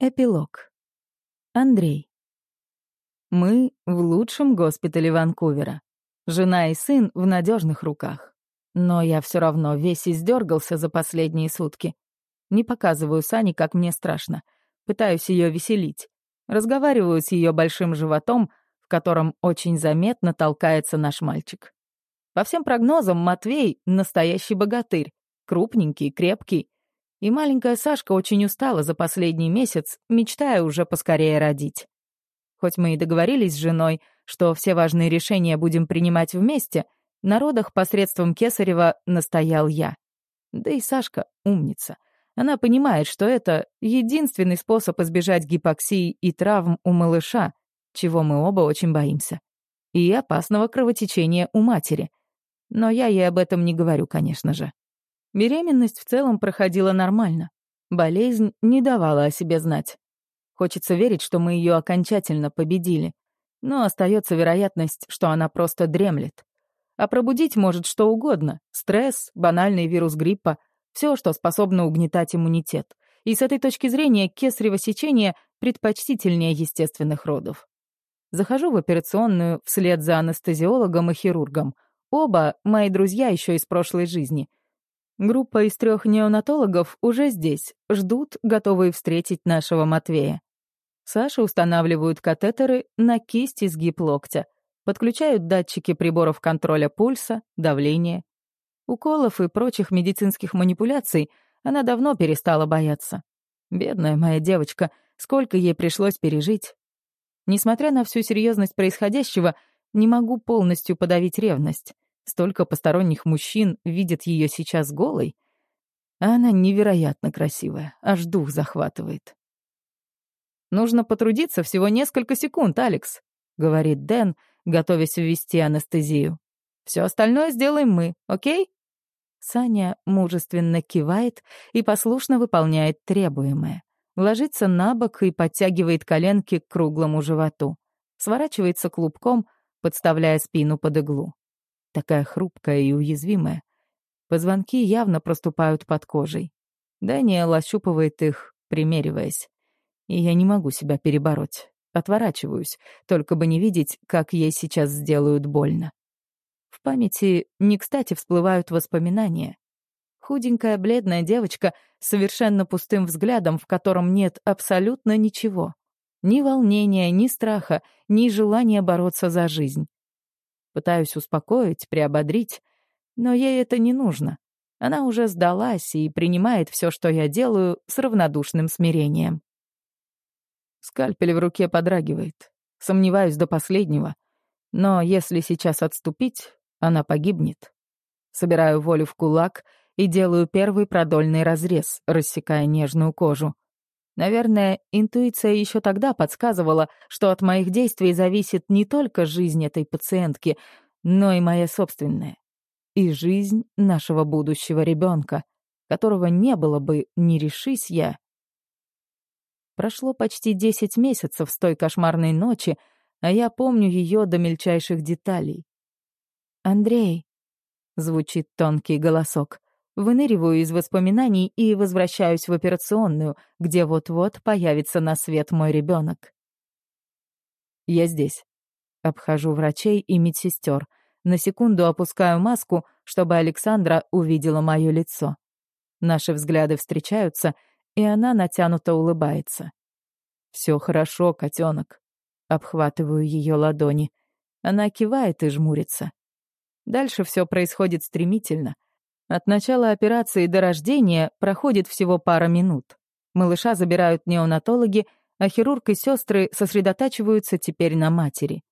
Эпилог. Андрей. Мы в лучшем госпитале Ванкувера. Жена и сын в надежных руках. Но я все равно весь издергался за последние сутки. Не показываю Сане, как мне страшно. Пытаюсь ее веселить. Разговариваю с ее большим животом, в котором очень заметно толкается наш мальчик. По всем прогнозам, Матвей — настоящий богатырь. Крупненький, крепкий, и маленькая Сашка очень устала за последний месяц, мечтая уже поскорее родить. Хоть мы и договорились с женой, что все важные решения будем принимать вместе, на родах посредством Кесарева настоял я. Да и Сашка умница. Она понимает, что это единственный способ избежать гипоксии и травм у малыша, чего мы оба очень боимся. И опасного кровотечения у матери. Но я ей об этом не говорю, конечно же. Беременность в целом проходила нормально. Болезнь не давала о себе знать. Хочется верить, что мы ее окончательно победили. Но остается вероятность, что она просто дремлет. А пробудить может что угодно. Стресс, банальный вирус гриппа, все, что способно угнетать иммунитет. И с этой точки зрения кесарево сечение предпочтительнее естественных родов. Захожу в операционную вслед за анестезиологом и хирургом. Оба мои друзья еще из прошлой жизни — Группа из трех неонатологов уже здесь, ждут, готовые встретить нашего Матвея. Саша устанавливают катетеры на кисть изгиб локтя, подключают датчики приборов контроля пульса, давления. Уколов и прочих медицинских манипуляций она давно перестала бояться. Бедная моя девочка, сколько ей пришлось пережить. Несмотря на всю серьезность происходящего, не могу полностью подавить ревность. Столько посторонних мужчин видят ее сейчас голой. А она невероятно красивая, аж дух захватывает. «Нужно потрудиться всего несколько секунд, Алекс», — говорит Дэн, готовясь ввести анестезию. «Все остальное сделаем мы, окей?» Саня мужественно кивает и послушно выполняет требуемое. Ложится на бок и подтягивает коленки к круглому животу. Сворачивается клубком, подставляя спину под иглу такая хрупкая и уязвимая. Позвонки явно проступают под кожей. Даниэл ощупывает их, примериваясь. И я не могу себя перебороть. Отворачиваюсь, только бы не видеть, как ей сейчас сделают больно. В памяти не кстати всплывают воспоминания. Худенькая бледная девочка с совершенно пустым взглядом, в котором нет абсолютно ничего. Ни волнения, ни страха, ни желания бороться за жизнь. Пытаюсь успокоить, приободрить, но ей это не нужно. Она уже сдалась и принимает все, что я делаю, с равнодушным смирением. Скальпель в руке подрагивает. Сомневаюсь до последнего. Но если сейчас отступить, она погибнет. Собираю волю в кулак и делаю первый продольный разрез, рассекая нежную кожу. Наверное, интуиция еще тогда подсказывала, что от моих действий зависит не только жизнь этой пациентки, но и моя собственная. И жизнь нашего будущего ребенка, которого не было бы, не решись я. Прошло почти десять месяцев с той кошмарной ночи, а я помню ее до мельчайших деталей. «Андрей», — звучит тонкий голосок, Выныриваю из воспоминаний и возвращаюсь в операционную, где вот-вот появится на свет мой ребенок. Я здесь. Обхожу врачей и медсестер. На секунду опускаю маску, чтобы Александра увидела мое лицо. Наши взгляды встречаются, и она натянуто улыбается. Все хорошо, котенок. Обхватываю ее ладони. Она кивает и жмурится. Дальше все происходит стремительно — от начала операции до рождения проходит всего пара минут. Малыша забирают неонатологи, а хирург и сестры сосредотачиваются теперь на матери.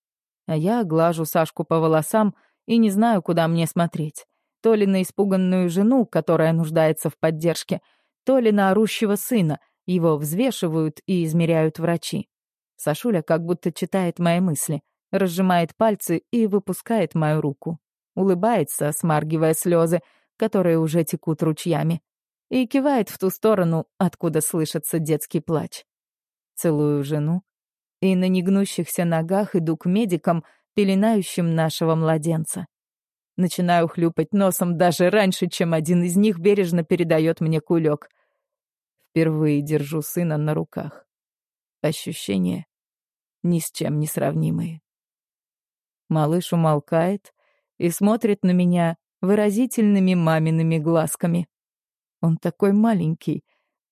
А я глажу Сашку по волосам и не знаю, куда мне смотреть. То ли на испуганную жену, которая нуждается в поддержке, то ли на орущего сына, его взвешивают и измеряют врачи. Сашуля как будто читает мои мысли, разжимает пальцы и выпускает мою руку. Улыбается, смаргивая слезы, которые уже текут ручьями, и кивает в ту сторону, откуда слышится детский плач. Целую жену и на негнущихся ногах иду к медикам, пеленающим нашего младенца. Начинаю хлюпать носом даже раньше, чем один из них бережно передает мне кулек. Впервые держу сына на руках. ощущения ни с чем не сравнимые. Малыш умолкает и смотрит на меня выразительными мамиными глазками. Он такой маленький,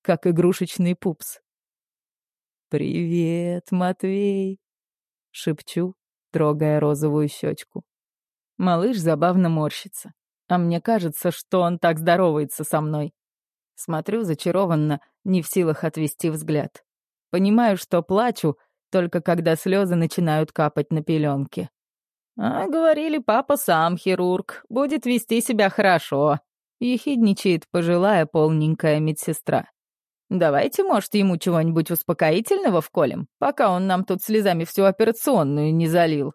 как игрушечный пупс. «Привет, Матвей!» — шепчу, трогая розовую щечку. Малыш забавно морщится, а мне кажется, что он так здоровается со мной. Смотрю зачарованно, не в силах отвести взгляд. Понимаю, что плачу, только когда слезы начинают капать на пеленки. «А, говорили, папа сам хирург, будет вести себя хорошо», — ехидничает пожилая полненькая медсестра. «Давайте, может, ему чего-нибудь успокоительного вколем, пока он нам тут слезами всю операционную не залил».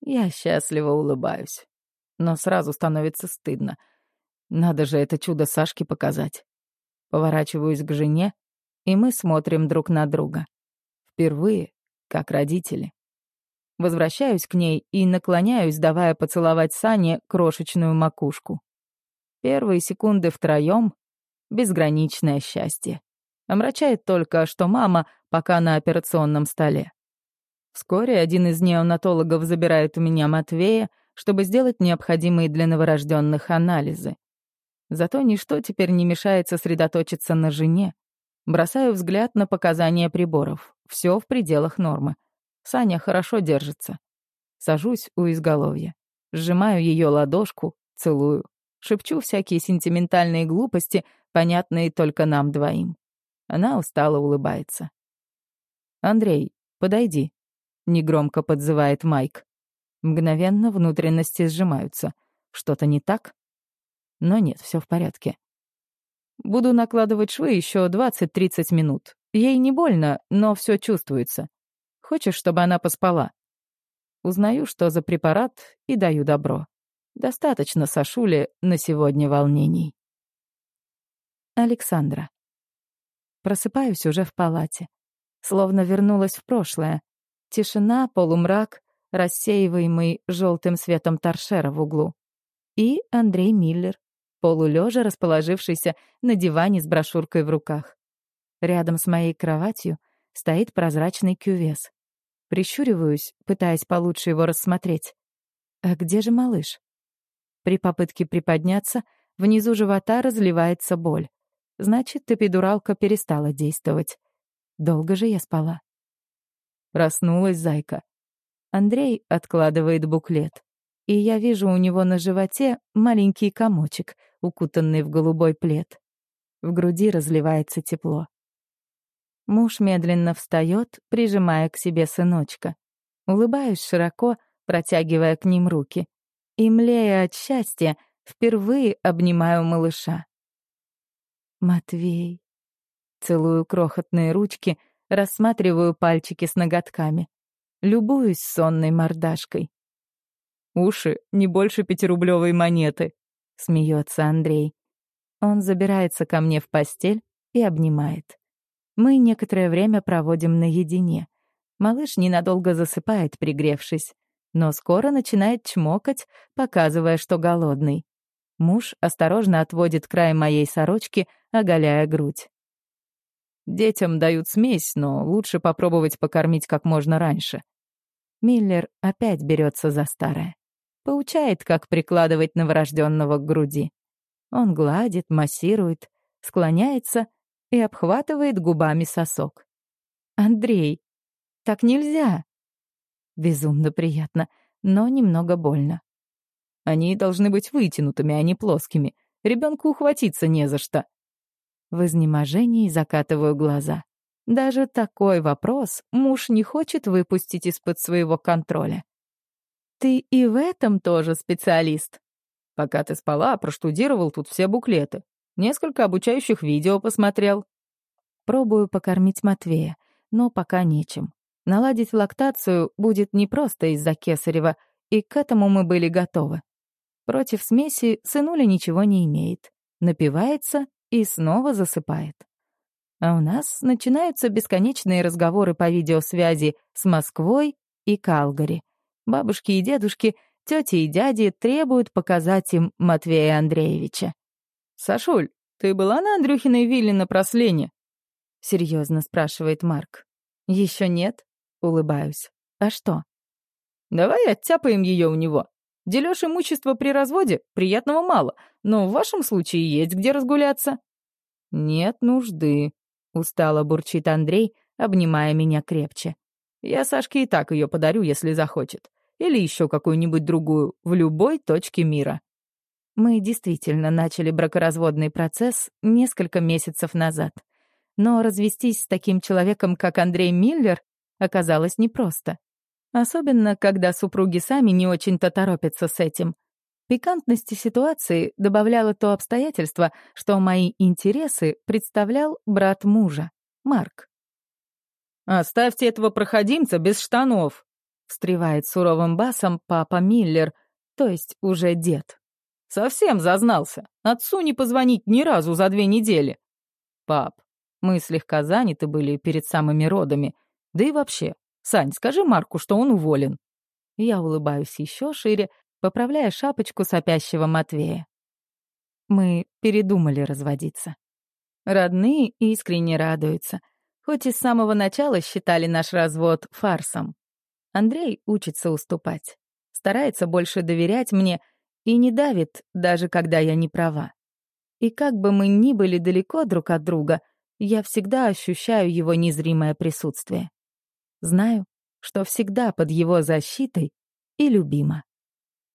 Я счастливо улыбаюсь, но сразу становится стыдно. Надо же это чудо Сашке показать. Поворачиваюсь к жене, и мы смотрим друг на друга. Впервые, как родители. Возвращаюсь к ней и наклоняюсь, давая поцеловать Сане крошечную макушку. Первые секунды втроем — безграничное счастье. Омрачает только, что мама пока на операционном столе. Вскоре один из неонатологов забирает у меня Матвея, чтобы сделать необходимые для новорожденных анализы. Зато ничто теперь не мешает сосредоточиться на жене. Бросаю взгляд на показания приборов. Все в пределах нормы. Саня хорошо держится. Сажусь у изголовья. Сжимаю ее ладошку, целую. Шепчу всякие сентиментальные глупости, понятные только нам двоим. Она устало улыбается. «Андрей, подойди», — негромко подзывает Майк. Мгновенно внутренности сжимаются. Что-то не так? Но нет, все в порядке. Буду накладывать швы еще 20-30 минут. Ей не больно, но все чувствуется. Хочешь, чтобы она поспала?» Узнаю, что за препарат, и даю добро. Достаточно Сашуле на сегодня волнений. Александра. Просыпаюсь уже в палате. Словно вернулась в прошлое. Тишина, полумрак, рассеиваемый желтым светом торшера в углу. И Андрей Миллер, полулежа, расположившийся на диване с брошюркой в руках. Рядом с моей кроватью стоит прозрачный кювес. Прищуриваюсь, пытаясь получше его рассмотреть. А где же малыш? При попытке приподняться внизу живота разливается боль. Значит, эпидуралка перестала действовать. Долго же я спала. Проснулась зайка. Андрей откладывает буклет. И я вижу у него на животе маленький комочек, укутанный в голубой плед. В груди разливается тепло. Муж медленно встает, прижимая к себе сыночка. Улыбаюсь широко, протягивая к ним руки. И, млея от счастья, впервые обнимаю малыша. «Матвей». Целую крохотные ручки, рассматриваю пальчики с ноготками. Любуюсь сонной мордашкой. «Уши не больше пятирублевой монеты», — смеется Андрей. Он забирается ко мне в постель и обнимает. Мы некоторое время проводим наедине. Малыш ненадолго засыпает, пригревшись, но скоро начинает чмокать, показывая, что голодный. Муж осторожно отводит край моей сорочки, оголяя грудь. Детям дают смесь, но лучше попробовать покормить как можно раньше. Миллер опять берется за старое. Поучает, как прикладывать новорожденного к груди. Он гладит, массирует, склоняется и обхватывает губами сосок. «Андрей, так нельзя!» Безумно приятно, но немного больно. Они должны быть вытянутыми, а не плоскими. Ребенку ухватиться не за что. В изнеможении закатываю глаза. Даже такой вопрос муж не хочет выпустить из-под своего контроля. «Ты и в этом тоже специалист?» «Пока ты спала, проштудировал тут все буклеты. Несколько обучающих видео посмотрел. Пробую покормить Матвея, но пока нечем. Наладить лактацию будет непросто из-за кесарева, и к этому мы были готовы. Против смеси сынуля ничего не имеет. Напивается и снова засыпает. А у нас начинаются бесконечные разговоры по видеосвязи с Москвой и Калгари. Бабушки и дедушки, тети и дяди требуют показать им Матвея Андреевича. «Сашуль, ты была на Андрюхиной вилле на прослене?» — серьезно спрашивает Марк. Еще нет? Улыбаюсь. А что? Давай оттяпаем ее у него. Делёшь имущество при разводе, приятного мало, но в вашем случае есть где разгуляться. Нет нужды, устало бурчит Андрей, обнимая меня крепче. Я Сашке и так ее подарю, если захочет. Или еще какую-нибудь другую, в любой точке мира. Мы действительно начали бракоразводный процесс несколько месяцев назад. Но развестись с таким человеком, как Андрей Миллер, оказалось непросто. Особенно, когда супруги сами не очень-то торопятся с этим. Пикантности ситуации добавляло то обстоятельство, что мои интересы представлял брат мужа, Марк. «Оставьте этого проходимца без штанов», — встревает суровым басом папа Миллер, то есть уже дед. «Совсем зазнался. Отцу не позвонить ни разу за две недели». «Пап, мы слегка заняты были перед самыми родами. Да и вообще, Сань, скажи Марку, что он уволен». Я улыбаюсь еще шире, поправляя шапочку сопящего Матвея. Мы передумали разводиться. Родные искренне радуются — хоть и с самого начала считали наш развод фарсом. Андрей учится уступать, старается больше доверять мне и не давит, даже когда я не права. И как бы мы ни были далеко друг от друга, я всегда ощущаю его незримое присутствие. Знаю, что всегда под его защитой и любима.